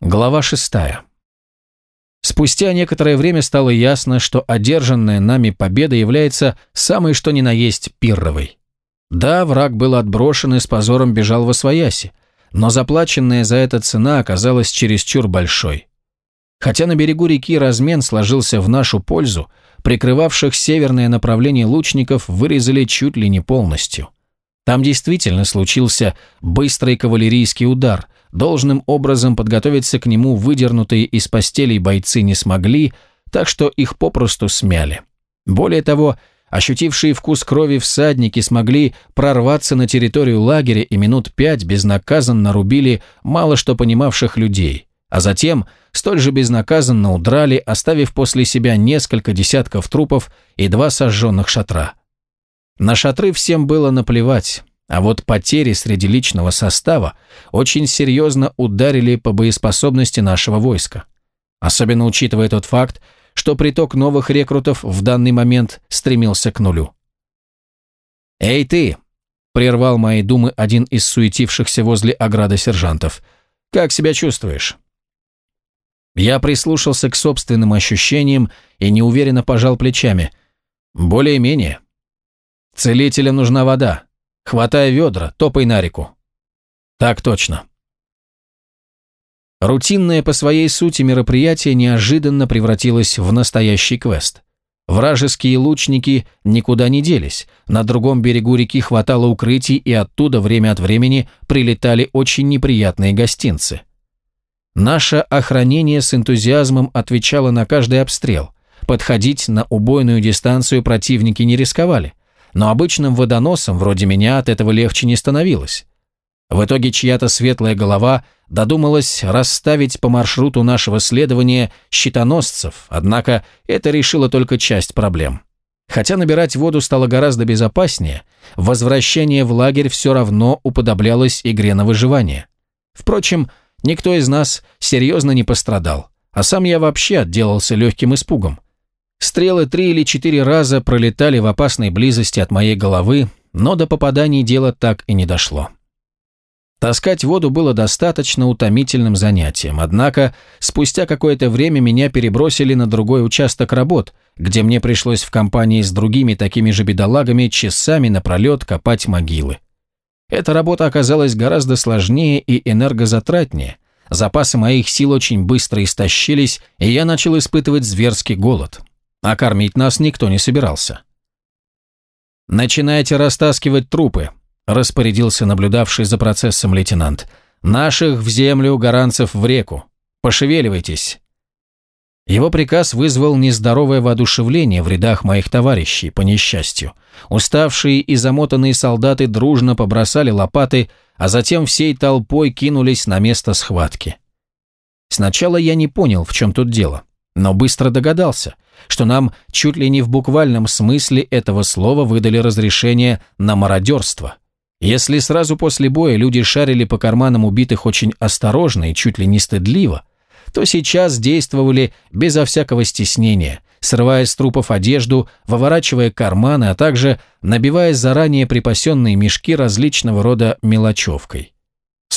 Глава шестая. Спустя некоторое время стало ясно, что одержанная нами победа является самой что ни на есть пирровой. Да, враг был отброшен и с позором бежал во свояси, но заплаченная за это цена оказалась чересчур большой. Хотя на берегу реки размен сложился в нашу пользу, прикрывавших северное направление лучников вырезали чуть ли не полностью. Там действительно случился быстрый кавалерийский удар – Должным образом подготовиться к нему выдернутые из постелей бойцы не смогли, так что их попросту смяли. Более того, ощутившие вкус крови всадники смогли прорваться на территорию лагеря и минут пять безнаказанно рубили мало что понимавших людей, а затем столь же безнаказанно удрали, оставив после себя несколько десятков трупов и два сожженных шатра. На шатры всем было наплевать, а вот потери среди личного состава очень серьезно ударили по боеспособности нашего войска. Особенно учитывая тот факт, что приток новых рекрутов в данный момент стремился к нулю. «Эй ты!» – прервал мои думы один из суетившихся возле ограды сержантов. «Как себя чувствуешь?» Я прислушался к собственным ощущениям и неуверенно пожал плечами. «Более-менее. Целителям нужна вода. Хватай ведра, топай на реку. Так точно. Рутинное по своей сути мероприятие неожиданно превратилось в настоящий квест. Вражеские лучники никуда не делись, на другом берегу реки хватало укрытий, и оттуда время от времени прилетали очень неприятные гостинцы. Наше охранение с энтузиазмом отвечало на каждый обстрел. Подходить на убойную дистанцию противники не рисковали но обычным водоносом, вроде меня, от этого легче не становилось. В итоге чья-то светлая голова додумалась расставить по маршруту нашего следования щитоносцев, однако это решило только часть проблем. Хотя набирать воду стало гораздо безопаснее, возвращение в лагерь все равно уподоблялось игре на выживание. Впрочем, никто из нас серьезно не пострадал, а сам я вообще отделался легким испугом. Стрелы три или четыре раза пролетали в опасной близости от моей головы, но до попаданий дело так и не дошло. Таскать воду было достаточно утомительным занятием, однако спустя какое-то время меня перебросили на другой участок работ, где мне пришлось в компании с другими такими же бедолагами часами напролет копать могилы. Эта работа оказалась гораздо сложнее и энергозатратнее, запасы моих сил очень быстро истощились, и я начал испытывать зверский голод а кормить нас никто не собирался. «Начинайте растаскивать трупы», – распорядился наблюдавший за процессом лейтенант. «Наших в землю, гаранцев в реку. Пошевеливайтесь». Его приказ вызвал нездоровое воодушевление в рядах моих товарищей, по несчастью. Уставшие и замотанные солдаты дружно побросали лопаты, а затем всей толпой кинулись на место схватки. Сначала я не понял, в чем тут дело но быстро догадался, что нам чуть ли не в буквальном смысле этого слова выдали разрешение на мародерство. Если сразу после боя люди шарили по карманам убитых очень осторожно и чуть ли не стыдливо, то сейчас действовали безо всякого стеснения, срывая с трупов одежду, выворачивая карманы, а также набивая заранее припасенные мешки различного рода мелочевкой.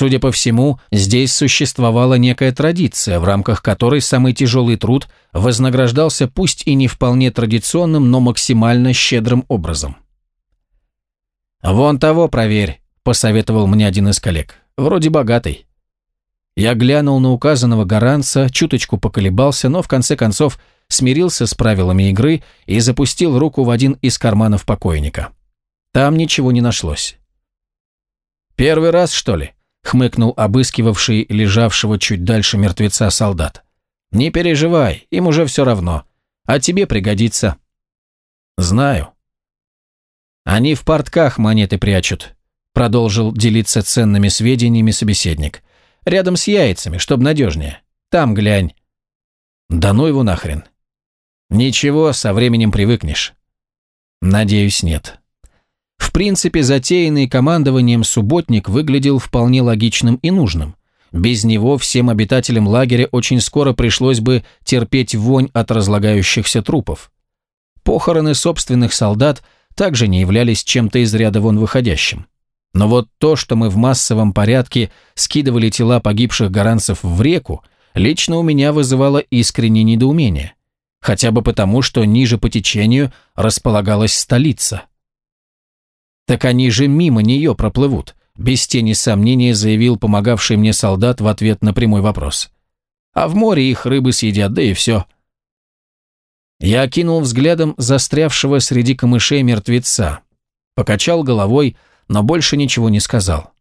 Судя по всему, здесь существовала некая традиция, в рамках которой самый тяжелый труд вознаграждался пусть и не вполне традиционным, но максимально щедрым образом. «Вон того проверь», – посоветовал мне один из коллег. «Вроде богатый». Я глянул на указанного гаранца, чуточку поколебался, но в конце концов смирился с правилами игры и запустил руку в один из карманов покойника. Там ничего не нашлось. «Первый раз, что ли?» Хмыкнул обыскивавший лежавшего чуть дальше мертвеца солдат. «Не переживай, им уже все равно. А тебе пригодится». «Знаю». «Они в портках монеты прячут», — продолжил делиться ценными сведениями собеседник. «Рядом с яйцами, чтоб надежнее. Там глянь». «Да ну его нахрен». «Ничего, со временем привыкнешь». «Надеюсь, нет». В принципе, затеянный командованием субботник выглядел вполне логичным и нужным. Без него всем обитателям лагеря очень скоро пришлось бы терпеть вонь от разлагающихся трупов. Похороны собственных солдат также не являлись чем-то из ряда вон выходящим. Но вот то, что мы в массовом порядке скидывали тела погибших гаранцев в реку, лично у меня вызывало искреннее недоумение. Хотя бы потому, что ниже по течению располагалась столица. Так они же мимо нее проплывут, без тени сомнения заявил помогавший мне солдат в ответ на прямой вопрос. А в море их рыбы съедят, да и все. Я окинул взглядом застрявшего среди камышей мертвеца, покачал головой, но больше ничего не сказал.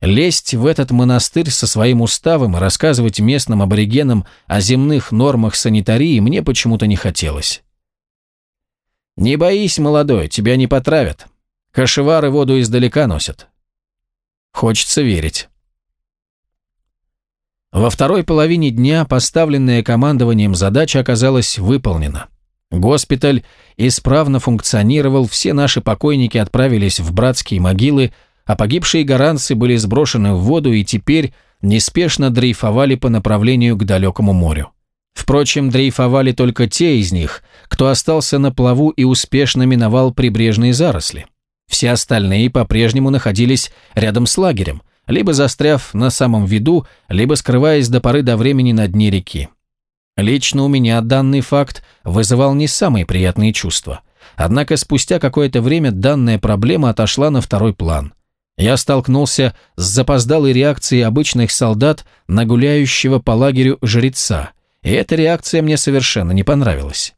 Лезть в этот монастырь со своим уставом и рассказывать местным аборигенам о земных нормах санитарии мне почему-то не хотелось. «Не боись, молодой, тебя не потравят. Кашевары воду издалека носят». Хочется верить. Во второй половине дня поставленная командованием задача оказалась выполнена. Госпиталь исправно функционировал, все наши покойники отправились в братские могилы, а погибшие гаранцы были сброшены в воду и теперь неспешно дрейфовали по направлению к далекому морю. Впрочем, дрейфовали только те из них, кто остался на плаву и успешно миновал прибрежные заросли. Все остальные по-прежнему находились рядом с лагерем, либо застряв на самом виду, либо скрываясь до поры до времени на дне реки. Лично у меня данный факт вызывал не самые приятные чувства. Однако спустя какое-то время данная проблема отошла на второй план я столкнулся с запоздалой реакцией обычных солдат на гуляющего по лагерю жреца, и эта реакция мне совершенно не понравилась.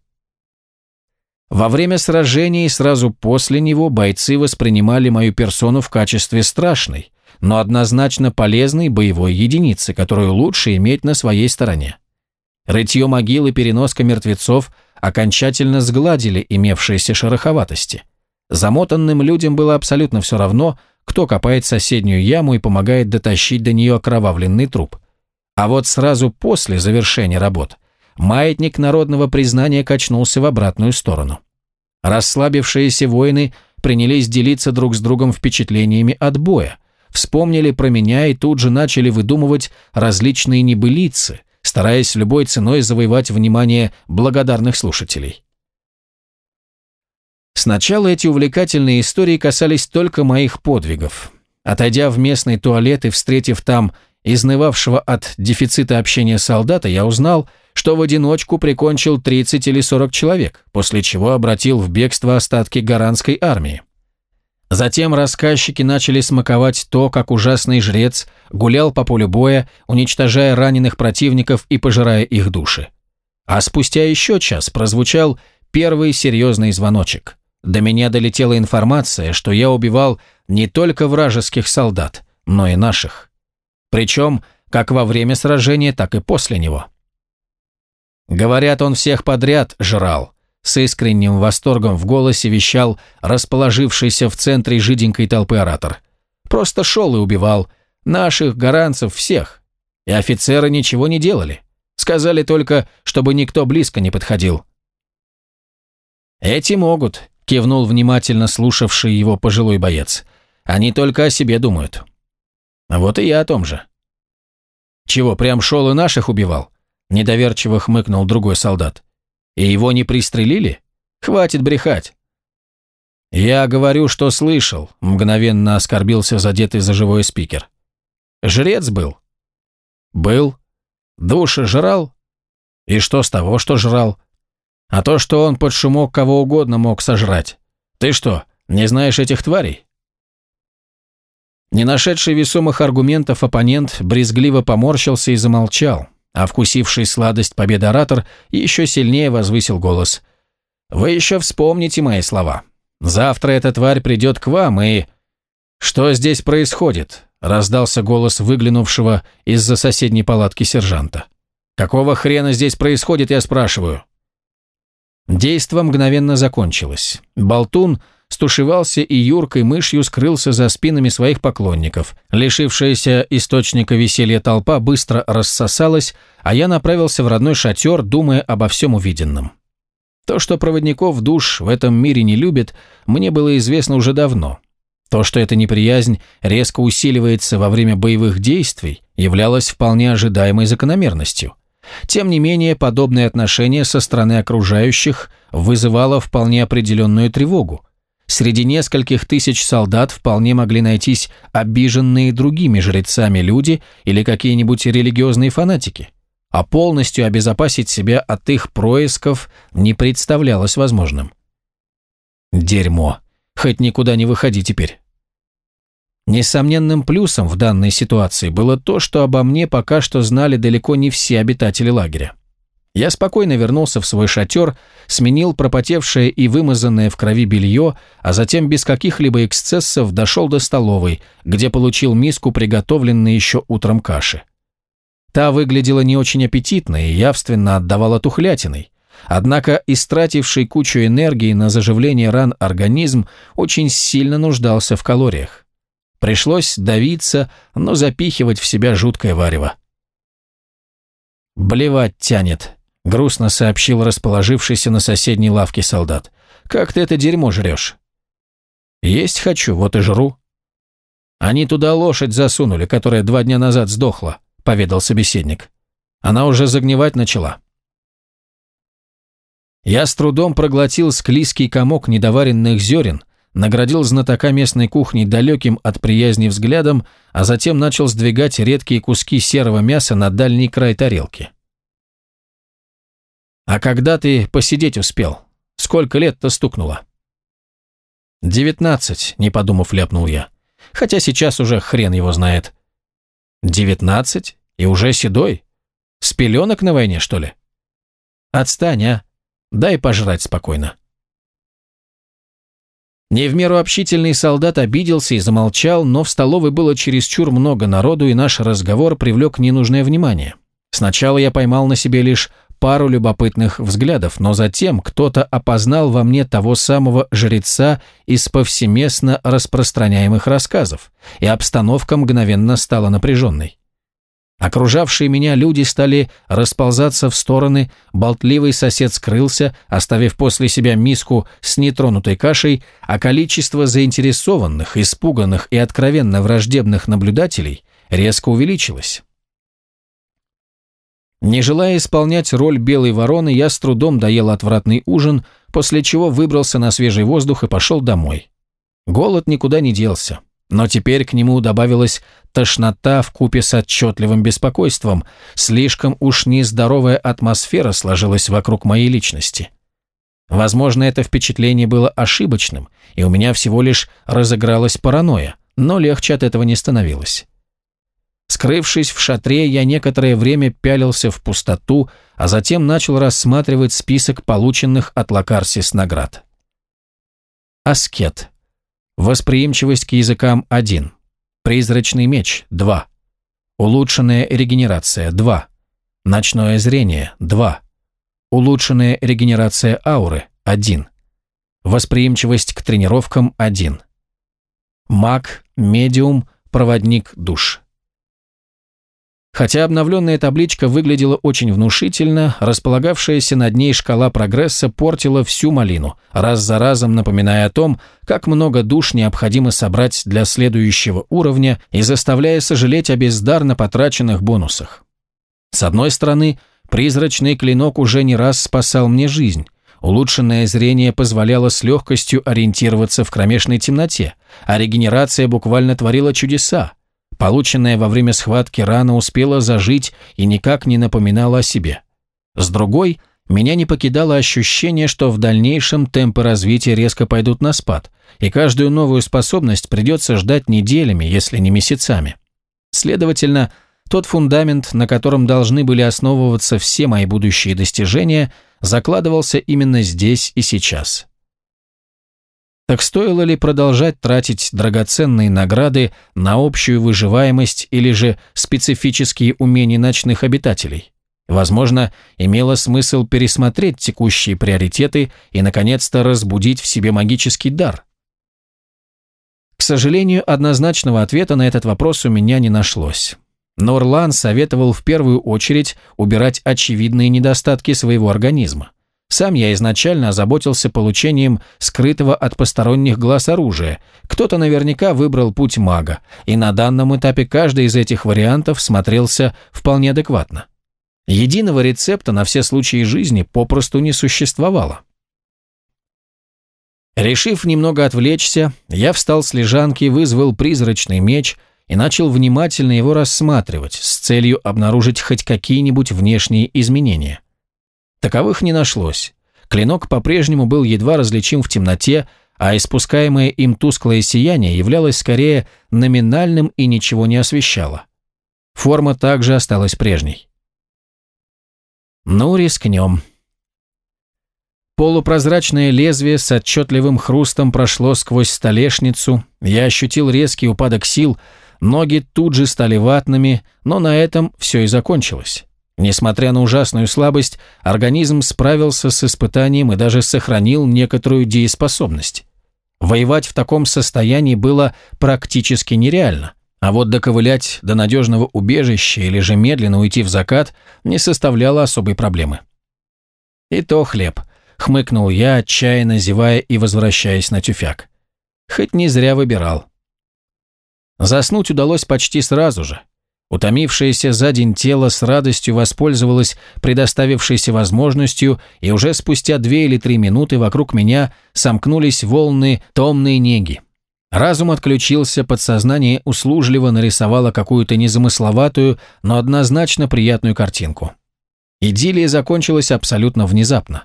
Во время сражения и сразу после него бойцы воспринимали мою персону в качестве страшной, но однозначно полезной боевой единицы, которую лучше иметь на своей стороне. Рытье могил и переноска мертвецов окончательно сгладили имевшиеся шероховатости. Замотанным людям было абсолютно все равно – кто копает соседнюю яму и помогает дотащить до нее окровавленный труп. А вот сразу после завершения работ маятник народного признания качнулся в обратную сторону. Расслабившиеся воины принялись делиться друг с другом впечатлениями от боя, вспомнили про меня и тут же начали выдумывать различные небылицы, стараясь любой ценой завоевать внимание благодарных слушателей. Сначала эти увлекательные истории касались только моих подвигов. Отойдя в местный туалет и встретив там изнывавшего от дефицита общения солдата, я узнал, что в одиночку прикончил 30 или 40 человек, после чего обратил в бегство остатки гаранской армии. Затем рассказчики начали смаковать то, как ужасный жрец гулял по полю боя, уничтожая раненых противников и пожирая их души. А спустя еще час прозвучал первый серьезный звоночек – до меня долетела информация, что я убивал не только вражеских солдат, но и наших. Причем как во время сражения, так и после него. Говорят, он всех подряд жрал. С искренним восторгом в голосе вещал расположившийся в центре жиденькой толпы оратор. Просто шел и убивал. Наших, гаранцев, всех. И офицеры ничего не делали. Сказали только, чтобы никто близко не подходил. Эти могут, кивнул внимательно слушавший его пожилой боец. Они только о себе думают. Вот и я о том же. Чего, прям шел и наших убивал? Недоверчиво хмыкнул другой солдат. И его не пристрелили? Хватит брехать. Я говорю, что слышал, мгновенно оскорбился задетый за живой спикер. Жрец был? Был. Души жрал? И что с того, что жрал? А то, что он под шумок кого угодно мог сожрать. Ты что, не знаешь этих тварей?» Не нашедший весомых аргументов оппонент брезгливо поморщился и замолчал, а вкусивший сладость победы оратор еще сильнее возвысил голос. «Вы еще вспомните мои слова. Завтра эта тварь придет к вам и...» «Что здесь происходит?» – раздался голос выглянувшего из-за соседней палатки сержанта. «Какого хрена здесь происходит, я спрашиваю?» Действо мгновенно закончилось. Болтун стушевался и юркой мышью скрылся за спинами своих поклонников. Лишившаяся источника веселья толпа быстро рассосалась, а я направился в родной шатер, думая обо всем увиденном. То, что проводников душ в этом мире не любят, мне было известно уже давно. То, что эта неприязнь резко усиливается во время боевых действий, являлось вполне ожидаемой закономерностью. Тем не менее, подобное отношение со стороны окружающих вызывало вполне определенную тревогу. Среди нескольких тысяч солдат вполне могли найтись обиженные другими жрецами люди или какие-нибудь религиозные фанатики. а полностью обезопасить себя от их происков не представлялось возможным. Дерьмо. Хоть никуда не выходи теперь. Несомненным плюсом в данной ситуации было то, что обо мне пока что знали далеко не все обитатели лагеря. Я спокойно вернулся в свой шатер, сменил пропотевшее и вымазанное в крови белье, а затем без каких-либо эксцессов дошел до столовой, где получил миску, приготовленной еще утром каши. Та выглядела не очень аппетитно и явственно отдавала тухлятиной. Однако истративший кучу энергии на заживление ран организм очень сильно нуждался в калориях. Пришлось давиться, но запихивать в себя жуткое варево. «Блевать тянет», — грустно сообщил расположившийся на соседней лавке солдат. «Как ты это дерьмо жрешь?» «Есть хочу, вот и жру». «Они туда лошадь засунули, которая два дня назад сдохла», — поведал собеседник. «Она уже загнивать начала». Я с трудом проглотил склизкий комок недоваренных зерен, наградил знатока местной кухни далеким от приязни взглядом, а затем начал сдвигать редкие куски серого мяса на дальний край тарелки. «А когда ты посидеть успел? Сколько лет-то стукнуло?» «Девятнадцать», — не подумав, ляпнул я. «Хотя сейчас уже хрен его знает». «Девятнадцать? И уже седой? С пеленок на войне, что ли?» «Отстань, а! Дай пожрать спокойно». Не в меру общительный солдат обиделся и замолчал, но в столовой было чересчур много народу, и наш разговор привлек ненужное внимание. Сначала я поймал на себе лишь пару любопытных взглядов, но затем кто-то опознал во мне того самого жреца из повсеместно распространяемых рассказов, и обстановка мгновенно стала напряженной. Окружавшие меня люди стали расползаться в стороны, болтливый сосед скрылся, оставив после себя миску с нетронутой кашей, а количество заинтересованных, испуганных и откровенно враждебных наблюдателей резко увеличилось. Не желая исполнять роль белой вороны, я с трудом доел отвратный ужин, после чего выбрался на свежий воздух и пошел домой. Голод никуда не делся. Но теперь к нему добавилась тошнота в купе с отчетливым беспокойством. Слишком уж нездоровая атмосфера сложилась вокруг моей личности. Возможно, это впечатление было ошибочным, и у меня всего лишь разыгралась паранойя, но легче от этого не становилось. Скрывшись в шатре, я некоторое время пялился в пустоту, а затем начал рассматривать список полученных от Лакарсис наград. Аскет. Восприимчивость к языкам – 1. Призрачный меч – 2. Улучшенная регенерация – 2. Ночное зрение – 2. Улучшенная регенерация ауры – 1. Восприимчивость к тренировкам – 1. Маг, медиум, проводник душ Хотя обновленная табличка выглядела очень внушительно, располагавшаяся над ней шкала прогресса портила всю малину, раз за разом напоминая о том, как много душ необходимо собрать для следующего уровня и заставляя сожалеть о бездарно потраченных бонусах. С одной стороны, призрачный клинок уже не раз спасал мне жизнь, Улучшенное зрение позволяло с легкостью ориентироваться в кромешной темноте, а регенерация буквально творила чудеса. Полученная во время схватки рана успела зажить и никак не напоминала о себе. С другой, меня не покидало ощущение, что в дальнейшем темпы развития резко пойдут на спад, и каждую новую способность придется ждать неделями, если не месяцами. Следовательно, тот фундамент, на котором должны были основываться все мои будущие достижения, закладывался именно здесь и сейчас. Так стоило ли продолжать тратить драгоценные награды на общую выживаемость или же специфические умения ночных обитателей? Возможно, имело смысл пересмотреть текущие приоритеты и, наконец-то, разбудить в себе магический дар. К сожалению, однозначного ответа на этот вопрос у меня не нашлось. Норлан советовал в первую очередь убирать очевидные недостатки своего организма. Сам я изначально озаботился получением скрытого от посторонних глаз оружия. Кто-то наверняка выбрал путь мага, и на данном этапе каждый из этих вариантов смотрелся вполне адекватно. Единого рецепта на все случаи жизни попросту не существовало. Решив немного отвлечься, я встал с лежанки, вызвал призрачный меч и начал внимательно его рассматривать с целью обнаружить хоть какие-нибудь внешние изменения. Таковых не нашлось. Клинок по-прежнему был едва различим в темноте, а испускаемое им тусклое сияние являлось скорее номинальным и ничего не освещало. Форма также осталась прежней. Ну, рискнем. Полупрозрачное лезвие с отчетливым хрустом прошло сквозь столешницу, я ощутил резкий упадок сил, ноги тут же стали ватными, но на этом все и закончилось. Несмотря на ужасную слабость, организм справился с испытанием и даже сохранил некоторую дееспособность. Воевать в таком состоянии было практически нереально, а вот доковылять до надежного убежища или же медленно уйти в закат не составляло особой проблемы. И то хлеб – Хмыкнул я, отчаянно зевая и возвращаясь на тюфяк. Хоть не зря выбирал. Заснуть удалось почти сразу же. Утомившееся за день тело с радостью воспользовалось предоставившейся возможностью, и уже спустя две или три минуты вокруг меня сомкнулись волны томной неги. Разум отключился, подсознание услужливо нарисовало какую-то незамысловатую, но однозначно приятную картинку. Идиллия закончилась абсолютно внезапно.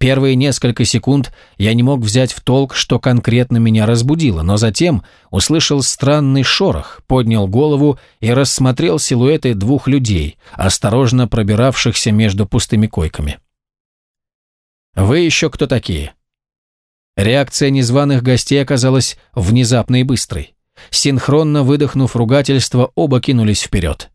Первые несколько секунд я не мог взять в толк, что конкретно меня разбудило, но затем услышал странный шорох, поднял голову и рассмотрел силуэты двух людей, осторожно пробиравшихся между пустыми койками. «Вы еще кто такие?» Реакция незваных гостей оказалась внезапной и быстрой. Синхронно выдохнув ругательство, оба кинулись вперед.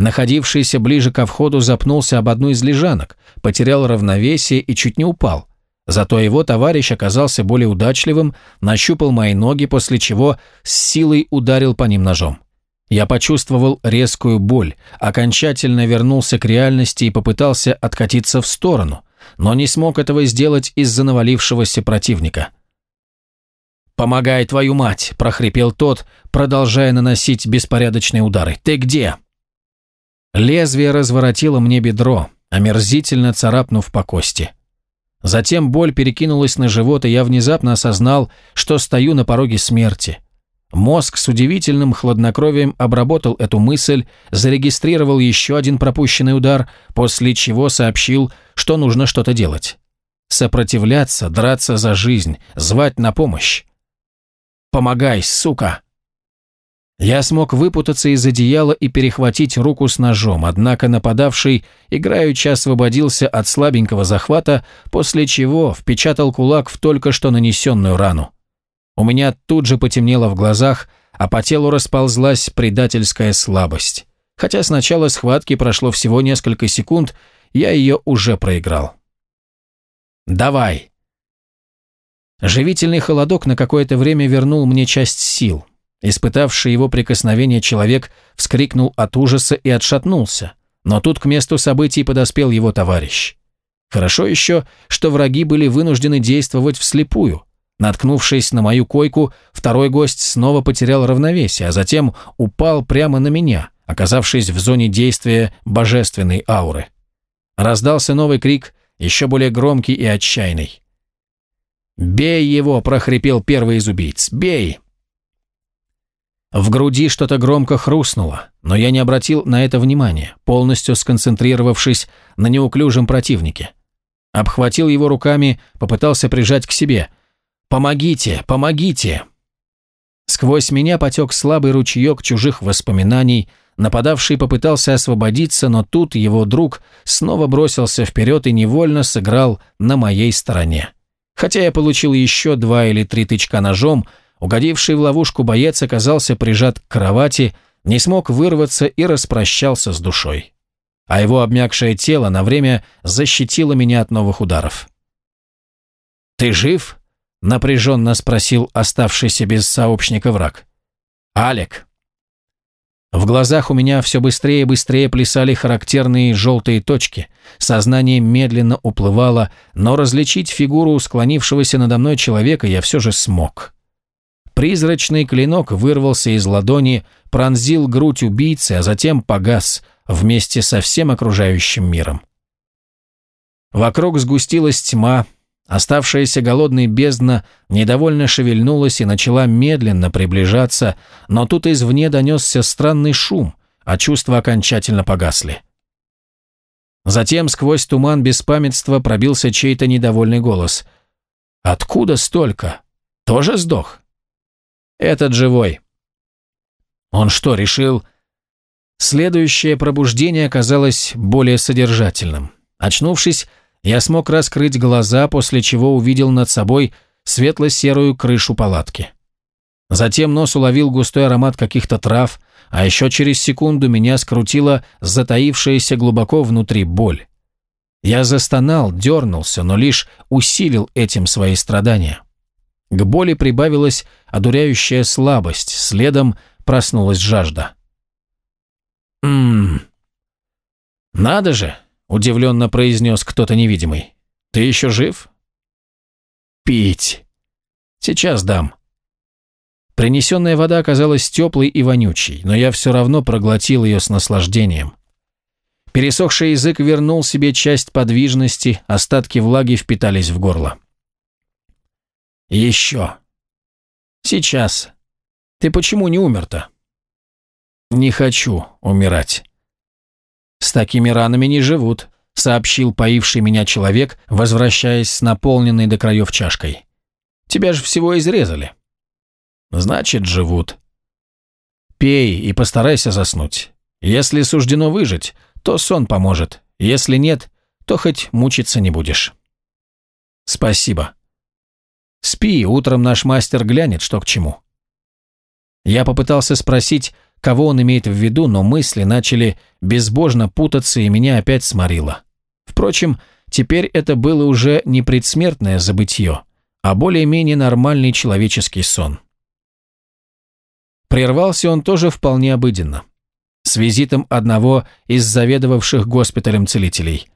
Находившийся ближе ко входу запнулся об одну из лежанок, потерял равновесие и чуть не упал. Зато его товарищ оказался более удачливым, нащупал мои ноги, после чего с силой ударил по ним ножом. Я почувствовал резкую боль, окончательно вернулся к реальности и попытался откатиться в сторону, но не смог этого сделать из-за навалившегося противника. «Помогай, твою мать!» – прохрипел тот, продолжая наносить беспорядочные удары. «Ты где?» Лезвие разворотило мне бедро, омерзительно царапнув по кости. Затем боль перекинулась на живот, и я внезапно осознал, что стою на пороге смерти. Мозг с удивительным хладнокровием обработал эту мысль, зарегистрировал еще один пропущенный удар, после чего сообщил, что нужно что-то делать. Сопротивляться, драться за жизнь, звать на помощь. «Помогай, сука!» Я смог выпутаться из одеяла и перехватить руку с ножом, однако нападавший играючи освободился от слабенького захвата, после чего впечатал кулак в только что нанесенную рану. У меня тут же потемнело в глазах, а по телу расползлась предательская слабость. Хотя с начала схватки прошло всего несколько секунд, я ее уже проиграл. «Давай!» Живительный холодок на какое-то время вернул мне часть сил, Испытавший его прикосновение человек вскрикнул от ужаса и отшатнулся, но тут к месту событий подоспел его товарищ. Хорошо еще, что враги были вынуждены действовать вслепую. Наткнувшись на мою койку, второй гость снова потерял равновесие, а затем упал прямо на меня, оказавшись в зоне действия божественной ауры. Раздался новый крик, еще более громкий и отчаянный. «Бей его!» – прохрипел первый из убийц. «Бей!» В груди что-то громко хрустнуло, но я не обратил на это внимания, полностью сконцентрировавшись на неуклюжем противнике. Обхватил его руками, попытался прижать к себе. «Помогите! Помогите!» Сквозь меня потек слабый ручеек чужих воспоминаний, нападавший попытался освободиться, но тут его друг снова бросился вперед и невольно сыграл на моей стороне. Хотя я получил еще два или три тычка ножом, Угодивший в ловушку боец оказался прижат к кровати, не смог вырваться и распрощался с душой. А его обмякшее тело на время защитило меня от новых ударов. «Ты жив?» — напряженно спросил оставшийся без сообщника враг. «Алек». В глазах у меня все быстрее и быстрее плясали характерные желтые точки. Сознание медленно уплывало, но различить фигуру склонившегося надо мной человека я все же смог. Призрачный клинок вырвался из ладони, пронзил грудь убийцы, а затем погас вместе со всем окружающим миром. Вокруг сгустилась тьма, Оставшаяся голодной бездна недовольно шевельнулась и начала медленно приближаться, но тут извне донесся странный шум, а чувства окончательно погасли. Затем сквозь туман беспамятства пробился чей-то недовольный голос. «Откуда столько? Тоже сдох?» «Этот живой». «Он что, решил...» Следующее пробуждение оказалось более содержательным. Очнувшись, я смог раскрыть глаза, после чего увидел над собой светло-серую крышу палатки. Затем нос уловил густой аромат каких-то трав, а еще через секунду меня скрутила затаившаяся глубоко внутри боль. Я застонал, дернулся, но лишь усилил этим свои страдания. К боли прибавилась одуряющая слабость, следом проснулась жажда. «Ммм, надо же!» Удивленно произнес кто-то невидимый. «Ты еще жив?» «Пить. Сейчас дам». Принесенная вода оказалась теплой и вонючей, но я все равно проглотил ее с наслаждением. Пересохший язык вернул себе часть подвижности, остатки влаги впитались в горло. «Еще. Сейчас. Ты почему не умер-то?» «Не хочу умирать». «С такими ранами не живут», — сообщил поивший меня человек, возвращаясь с наполненной до краев чашкой. «Тебя же всего изрезали». «Значит, живут». «Пей и постарайся заснуть. Если суждено выжить, то сон поможет. Если нет, то хоть мучиться не будешь». «Спасибо». «Спи, утром наш мастер глянет, что к чему». Я попытался спросить, кого он имеет в виду, но мысли начали безбожно путаться, и меня опять сморило. Впрочем, теперь это было уже не предсмертное забытье, а более-менее нормальный человеческий сон. Прервался он тоже вполне обыденно, с визитом одного из заведовавших госпиталем целителей.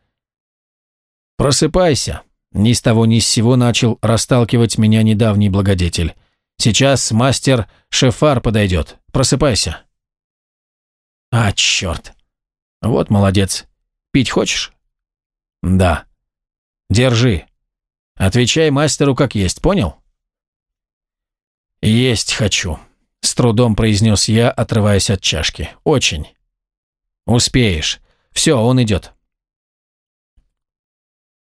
«Просыпайся», — ни с того ни с сего начал расталкивать меня недавний благодетель. «Сейчас мастер Шефар подойдет. Просыпайся». А, черт. Вот молодец. Пить хочешь? Да. Держи. Отвечай мастеру как есть, понял? Есть хочу. С трудом произнес я, отрываясь от чашки. Очень. Успеешь. Все, он идет.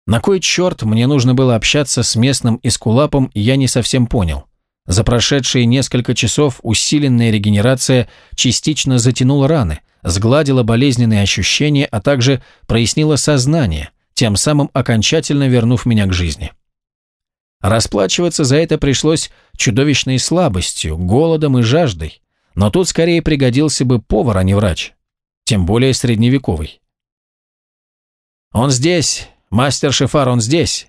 На кой черт мне нужно было общаться с местным эскулапом, я не совсем понял. За прошедшие несколько часов усиленная регенерация частично затянула раны, сгладила болезненные ощущения, а также прояснила сознание, тем самым окончательно вернув меня к жизни. Расплачиваться за это пришлось чудовищной слабостью, голодом и жаждой, но тут скорее пригодился бы повар, а не врач, тем более средневековый. «Он здесь! Мастер Шефар, он здесь!»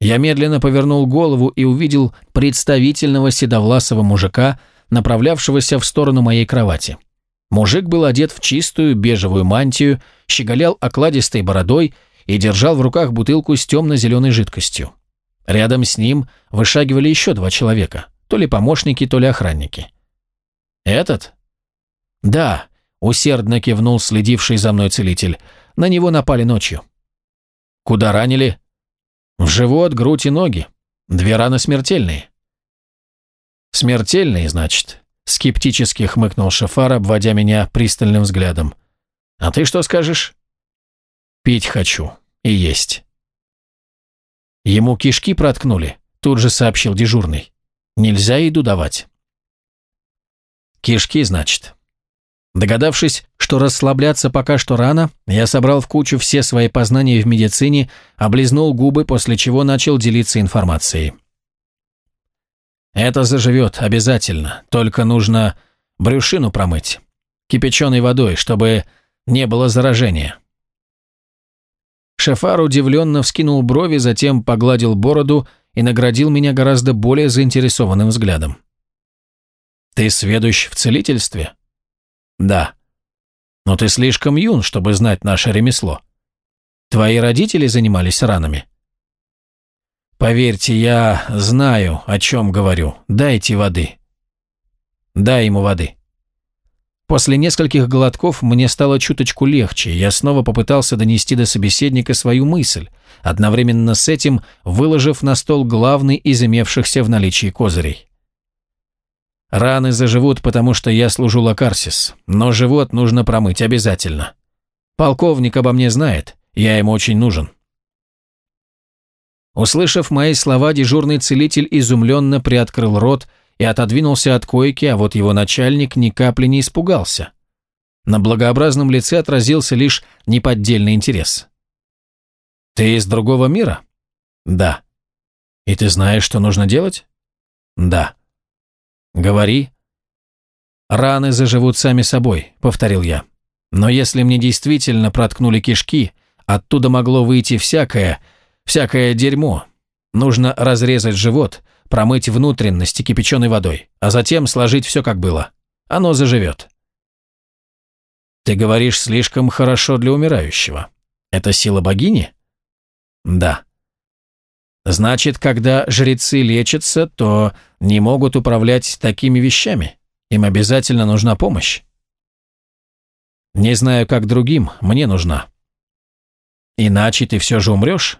Я медленно повернул голову и увидел представительного седовласого мужика, направлявшегося в сторону моей кровати. Мужик был одет в чистую бежевую мантию, щеголял окладистой бородой и держал в руках бутылку с темно-зеленой жидкостью. Рядом с ним вышагивали еще два человека, то ли помощники, то ли охранники. «Этот?» «Да», — усердно кивнул следивший за мной целитель. «На него напали ночью». «Куда ранили?» В живот, грудь и ноги. Две раны смертельные. Смертельные, значит, скептически хмыкнул Шафар, обводя меня пристальным взглядом. А ты что скажешь? Пить хочу и есть. Ему кишки проткнули, тут же сообщил дежурный. Нельзя еду давать. Кишки, значит. Догадавшись, что расслабляться пока что рано, я собрал в кучу все свои познания в медицине, облизнул губы, после чего начал делиться информацией. Это заживет обязательно, только нужно брюшину промыть. Кипяченой водой, чтобы не было заражения. Шефар удивленно вскинул брови, затем погладил бороду и наградил меня гораздо более заинтересованным взглядом. «Ты сведущ в целительстве?» Да. Но ты слишком юн, чтобы знать наше ремесло. Твои родители занимались ранами? Поверьте, я знаю, о чем говорю. Дайте воды. Дай ему воды. После нескольких глотков мне стало чуточку легче, я снова попытался донести до собеседника свою мысль, одновременно с этим выложив на стол главный из имевшихся в наличии козырей. Раны заживут, потому что я служу Лакарсис, но живот нужно промыть обязательно. Полковник обо мне знает, я ему очень нужен. Услышав мои слова, дежурный целитель изумленно приоткрыл рот, и отодвинулся от койки, а вот его начальник ни капли не испугался. На благообразном лице отразился лишь неподдельный интерес. «Ты из другого мира?» «Да». «И ты знаешь, что нужно делать?» «Да». «Говори». «Раны заживут сами собой», — повторил я. «Но если мне действительно проткнули кишки, оттуда могло выйти всякое, всякое дерьмо. Нужно разрезать живот, промыть внутренности кипяченой водой, а затем сложить все как было. Оно заживет. Ты говоришь слишком хорошо для умирающего. Это сила богини? Да. Значит, когда жрецы лечатся, то не могут управлять такими вещами. Им обязательно нужна помощь. Не знаю, как другим, мне нужна. Иначе ты все же умрешь?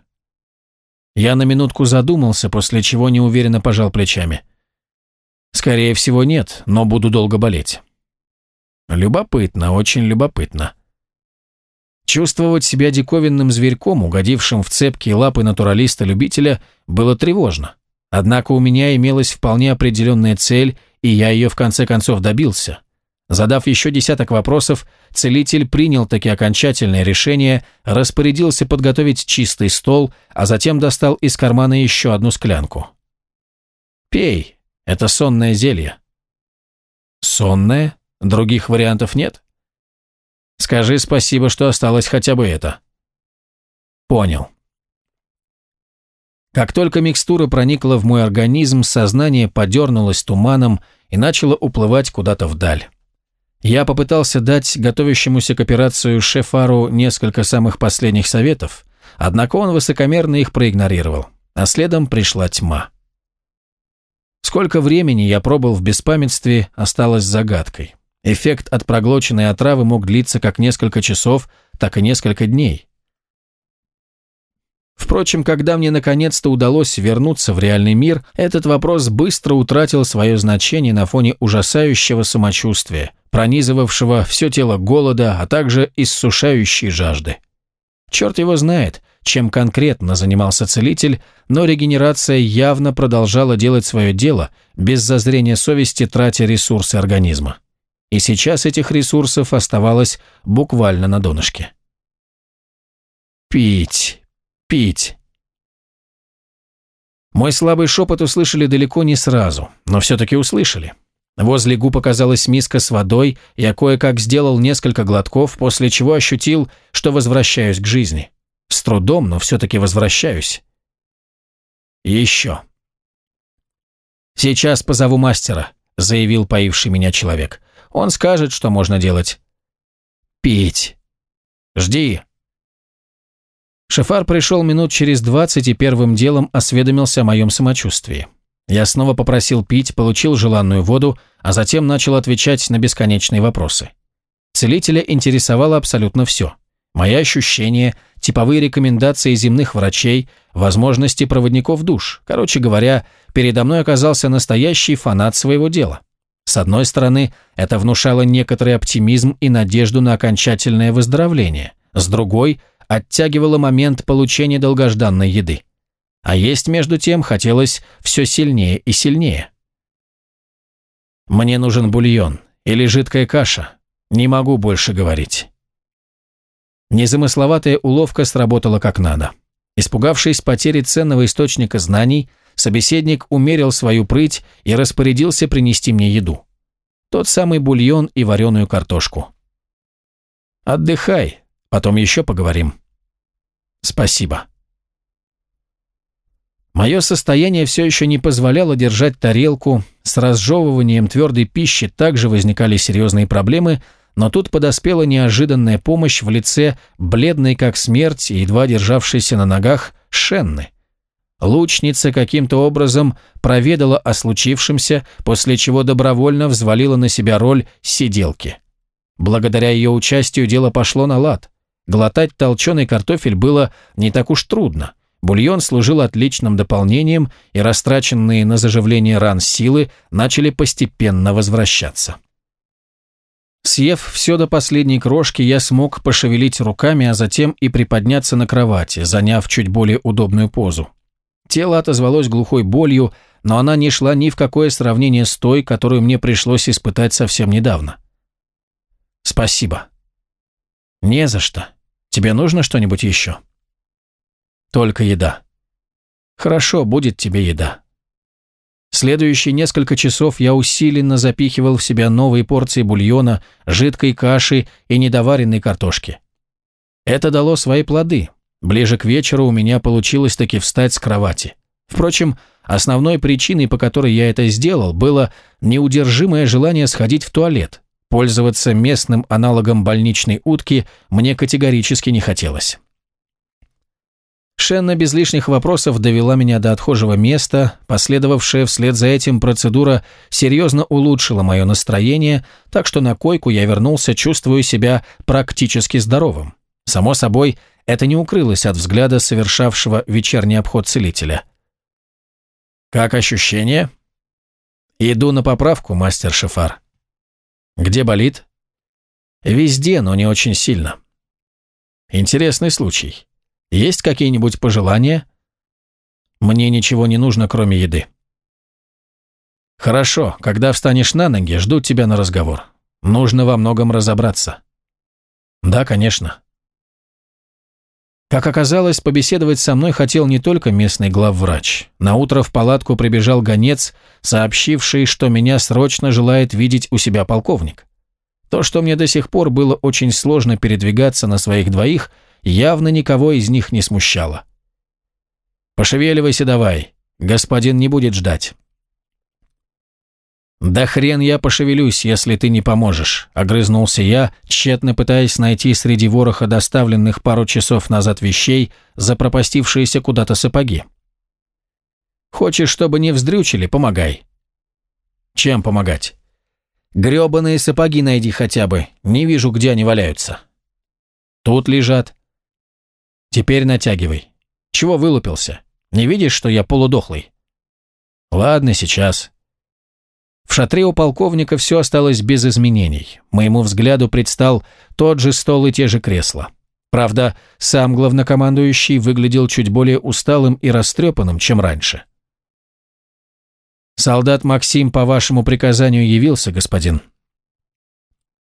Я на минутку задумался, после чего неуверенно пожал плечами. Скорее всего, нет, но буду долго болеть. Любопытно, очень любопытно. Чувствовать себя диковинным зверьком, угодившим в цепкие лапы натуралиста-любителя, было тревожно. Однако у меня имелась вполне определенная цель, и я ее в конце концов добился. Задав еще десяток вопросов, целитель принял таки окончательное решение, распорядился подготовить чистый стол, а затем достал из кармана еще одну склянку. «Пей, это сонное зелье». «Сонное? Других вариантов нет?» «Скажи спасибо, что осталось хотя бы это». «Понял». Как только микстура проникла в мой организм, сознание подернулось туманом и начало уплывать куда-то вдаль. Я попытался дать готовящемуся к операцию Шефару несколько самых последних советов, однако он высокомерно их проигнорировал, а следом пришла тьма. Сколько времени я пробыл в беспамятстве, осталось загадкой. Эффект от проглоченной отравы мог длиться как несколько часов, так и несколько дней. Впрочем, когда мне наконец-то удалось вернуться в реальный мир, этот вопрос быстро утратил свое значение на фоне ужасающего самочувствия, пронизывавшего все тело голода, а также иссушающей жажды. Черт его знает, чем конкретно занимался целитель, но регенерация явно продолжала делать свое дело, без зазрения совести тратя ресурсы организма. И сейчас этих ресурсов оставалось буквально на донышке. Пить, пить. Мой слабый шепот услышали далеко не сразу, но все-таки услышали. Возле губ оказалась миска с водой, я кое-как сделал несколько глотков, после чего ощутил, что возвращаюсь к жизни. С трудом, но все-таки возвращаюсь. еще. «Сейчас позову мастера», — заявил поивший меня человек. «Он скажет, что можно делать». «Пить». «Жди». Шефар пришел минут через двадцать и первым делом осведомился о моем самочувствии. Я снова попросил пить, получил желанную воду, а затем начал отвечать на бесконечные вопросы. Целителя интересовало абсолютно все. Мои ощущения, типовые рекомендации земных врачей, возможности проводников душ. Короче говоря, передо мной оказался настоящий фанат своего дела. С одной стороны, это внушало некоторый оптимизм и надежду на окончательное выздоровление. С другой, оттягивало момент получения долгожданной еды. А есть, между тем, хотелось все сильнее и сильнее. «Мне нужен бульон или жидкая каша. Не могу больше говорить». Незамысловатая уловка сработала как надо. Испугавшись потери ценного источника знаний, собеседник умерил свою прыть и распорядился принести мне еду. Тот самый бульон и вареную картошку. «Отдыхай, потом еще поговорим». «Спасибо». Мое состояние все еще не позволяло держать тарелку, с разжевыванием твердой пищи также возникали серьезные проблемы, но тут подоспела неожиданная помощь в лице бледной как смерть и едва державшейся на ногах Шенны. Лучница каким-то образом проведала о случившемся, после чего добровольно взвалила на себя роль сиделки. Благодаря ее участию дело пошло на лад. Глотать толченый картофель было не так уж трудно. Бульон служил отличным дополнением, и растраченные на заживление ран силы начали постепенно возвращаться. Съев все до последней крошки, я смог пошевелить руками, а затем и приподняться на кровати, заняв чуть более удобную позу. Тело отозвалось глухой болью, но она не шла ни в какое сравнение с той, которую мне пришлось испытать совсем недавно. «Спасибо». «Не за что. Тебе нужно что-нибудь еще?» «Только еда». «Хорошо, будет тебе еда». Следующие несколько часов я усиленно запихивал в себя новые порции бульона, жидкой каши и недоваренной картошки. Это дало свои плоды. Ближе к вечеру у меня получилось таки встать с кровати. Впрочем, основной причиной, по которой я это сделал, было неудержимое желание сходить в туалет. Пользоваться местным аналогом больничной утки мне категорически не хотелось. Шенна без лишних вопросов довела меня до отхожего места, последовавшая вслед за этим процедура серьезно улучшила мое настроение, так что на койку я вернулся, чувствуя себя практически здоровым. Само собой, это не укрылось от взгляда совершавшего вечерний обход целителя. «Как ощущение?» «Иду на поправку, мастер Шефар». «Где болит?» «Везде, но не очень сильно». «Интересный случай». Есть какие-нибудь пожелания? Мне ничего не нужно, кроме еды. Хорошо, когда встанешь на ноги, жду тебя на разговор. Нужно во многом разобраться. Да, конечно. Как оказалось, побеседовать со мной хотел не только местный главврач. На утро в палатку прибежал гонец, сообщивший, что меня срочно желает видеть у себя полковник. То, что мне до сих пор было очень сложно передвигаться на своих двоих – явно никого из них не смущало. «Пошевеливайся давай, господин не будет ждать». «Да хрен я пошевелюсь, если ты не поможешь», — огрызнулся я, тщетно пытаясь найти среди вороха доставленных пару часов назад вещей запропастившиеся куда-то сапоги. «Хочешь, чтобы не вздрючили, помогай». «Чем помогать?» «Грёбаные сапоги найди хотя бы, не вижу, где они валяются». «Тут лежат». Теперь натягивай. Чего вылупился? Не видишь, что я полудохлый? Ладно, сейчас. В шатре у полковника все осталось без изменений. Моему взгляду предстал тот же стол и те же кресла. Правда, сам главнокомандующий выглядел чуть более усталым и растрепанным, чем раньше. «Солдат Максим по вашему приказанию явился, господин».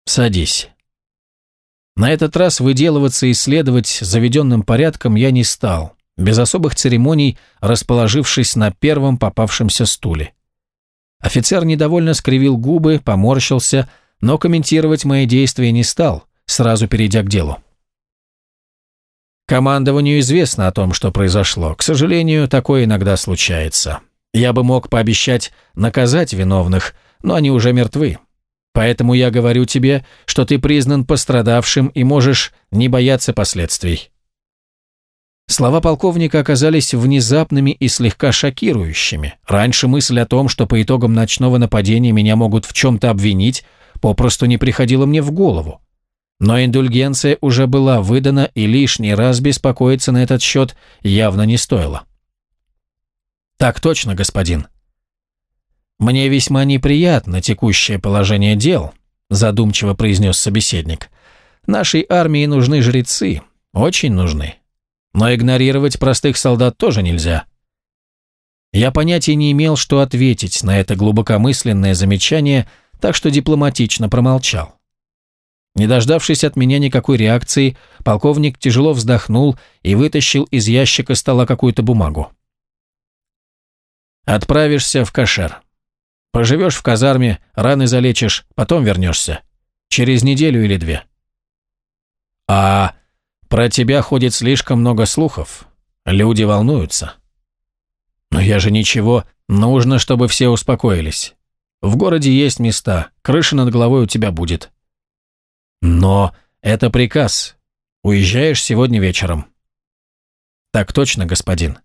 «Садись». На этот раз выделываться и следовать заведенным порядком я не стал, без особых церемоний расположившись на первом попавшемся стуле. Офицер недовольно скривил губы, поморщился, но комментировать мои действия не стал, сразу перейдя к делу. Командованию известно о том, что произошло. К сожалению, такое иногда случается. Я бы мог пообещать наказать виновных, но они уже мертвы. Поэтому я говорю тебе, что ты признан пострадавшим и можешь не бояться последствий». Слова полковника оказались внезапными и слегка шокирующими. Раньше мысль о том, что по итогам ночного нападения меня могут в чем-то обвинить, попросту не приходила мне в голову. Но индульгенция уже была выдана, и лишний раз беспокоиться на этот счет явно не стоило. «Так точно, господин», «Мне весьма неприятно текущее положение дел», задумчиво произнес собеседник. «Нашей армии нужны жрецы, очень нужны. Но игнорировать простых солдат тоже нельзя». Я понятия не имел, что ответить на это глубокомысленное замечание, так что дипломатично промолчал. Не дождавшись от меня никакой реакции, полковник тяжело вздохнул и вытащил из ящика стола какую-то бумагу. «Отправишься в кошер. Поживешь в казарме, раны залечишь, потом вернешься. Через неделю или две. А про тебя ходит слишком много слухов. Люди волнуются. Но я же ничего, нужно, чтобы все успокоились. В городе есть места, крыша над головой у тебя будет. Но это приказ. Уезжаешь сегодня вечером. Так точно, господин.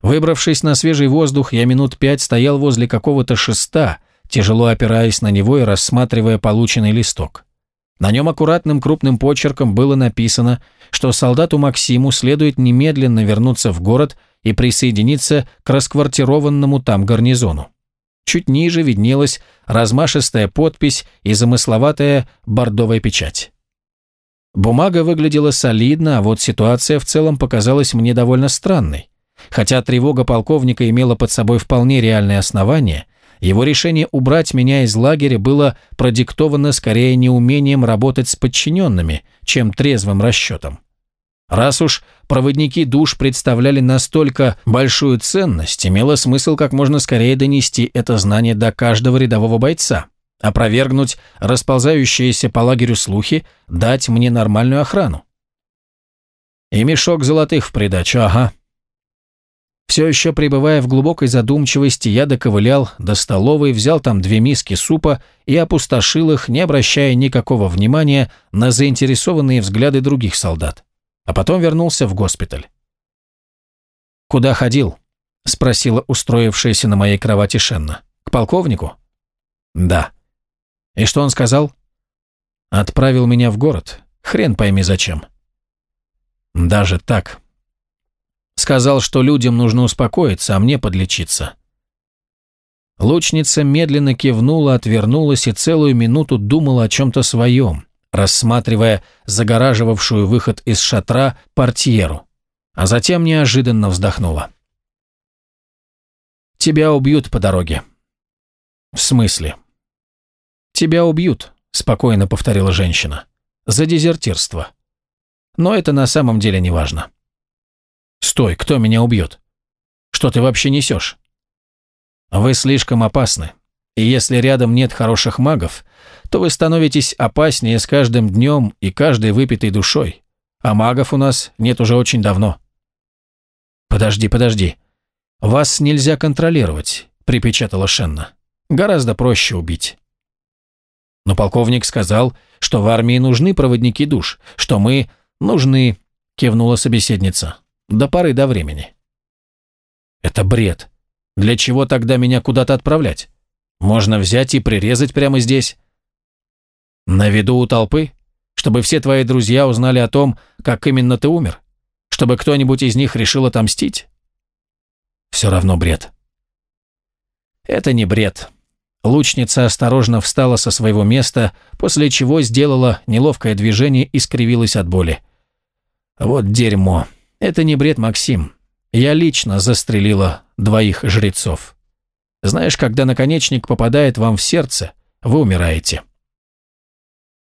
Выбравшись на свежий воздух, я минут пять стоял возле какого-то шеста, тяжело опираясь на него и рассматривая полученный листок. На нем аккуратным крупным почерком было написано, что солдату Максиму следует немедленно вернуться в город и присоединиться к расквартированному там гарнизону. Чуть ниже виднелась размашистая подпись и замысловатая бордовая печать. Бумага выглядела солидно, а вот ситуация в целом показалась мне довольно странной. Хотя тревога полковника имела под собой вполне реальные основания, его решение убрать меня из лагеря было продиктовано скорее неумением работать с подчиненными, чем трезвым расчетом. Раз уж проводники душ представляли настолько большую ценность, имело смысл как можно скорее донести это знание до каждого рядового бойца, опровергнуть расползающиеся по лагерю слухи, дать мне нормальную охрану. И мешок золотых в придачу, ага. Все еще пребывая в глубокой задумчивости, я доковылял до столовой, взял там две миски супа и опустошил их, не обращая никакого внимания на заинтересованные взгляды других солдат. А потом вернулся в госпиталь. «Куда ходил?» – спросила устроившаяся на моей кровати Шенна. «К полковнику?» «Да». «И что он сказал?» «Отправил меня в город. Хрен пойми зачем». «Даже так», Сказал, что людям нужно успокоиться, а мне подлечиться. Лучница медленно кивнула, отвернулась и целую минуту думала о чем-то своем, рассматривая загораживавшую выход из шатра портьеру, а затем неожиданно вздохнула. «Тебя убьют по дороге». «В смысле?» «Тебя убьют», — спокойно повторила женщина. «За дезертирство. Но это на самом деле не важно». «Стой, кто меня убьет? Что ты вообще несешь?» «Вы слишком опасны, и если рядом нет хороших магов, то вы становитесь опаснее с каждым днем и каждой выпитой душой, а магов у нас нет уже очень давно». «Подожди, подожди. Вас нельзя контролировать», — припечатала Шенна. «Гораздо проще убить». Но полковник сказал, что в армии нужны проводники душ, что мы нужны, кивнула собеседница. До поры до времени. Это бред. Для чего тогда меня куда-то отправлять? Можно взять и прирезать прямо здесь. На виду у толпы? Чтобы все твои друзья узнали о том, как именно ты умер? Чтобы кто-нибудь из них решил отомстить? Все равно бред. Это не бред. Лучница осторожно встала со своего места, после чего сделала неловкое движение и скривилась от боли. Вот дерьмо. Это не бред, Максим. Я лично застрелила двоих жрецов. Знаешь, когда наконечник попадает вам в сердце, вы умираете.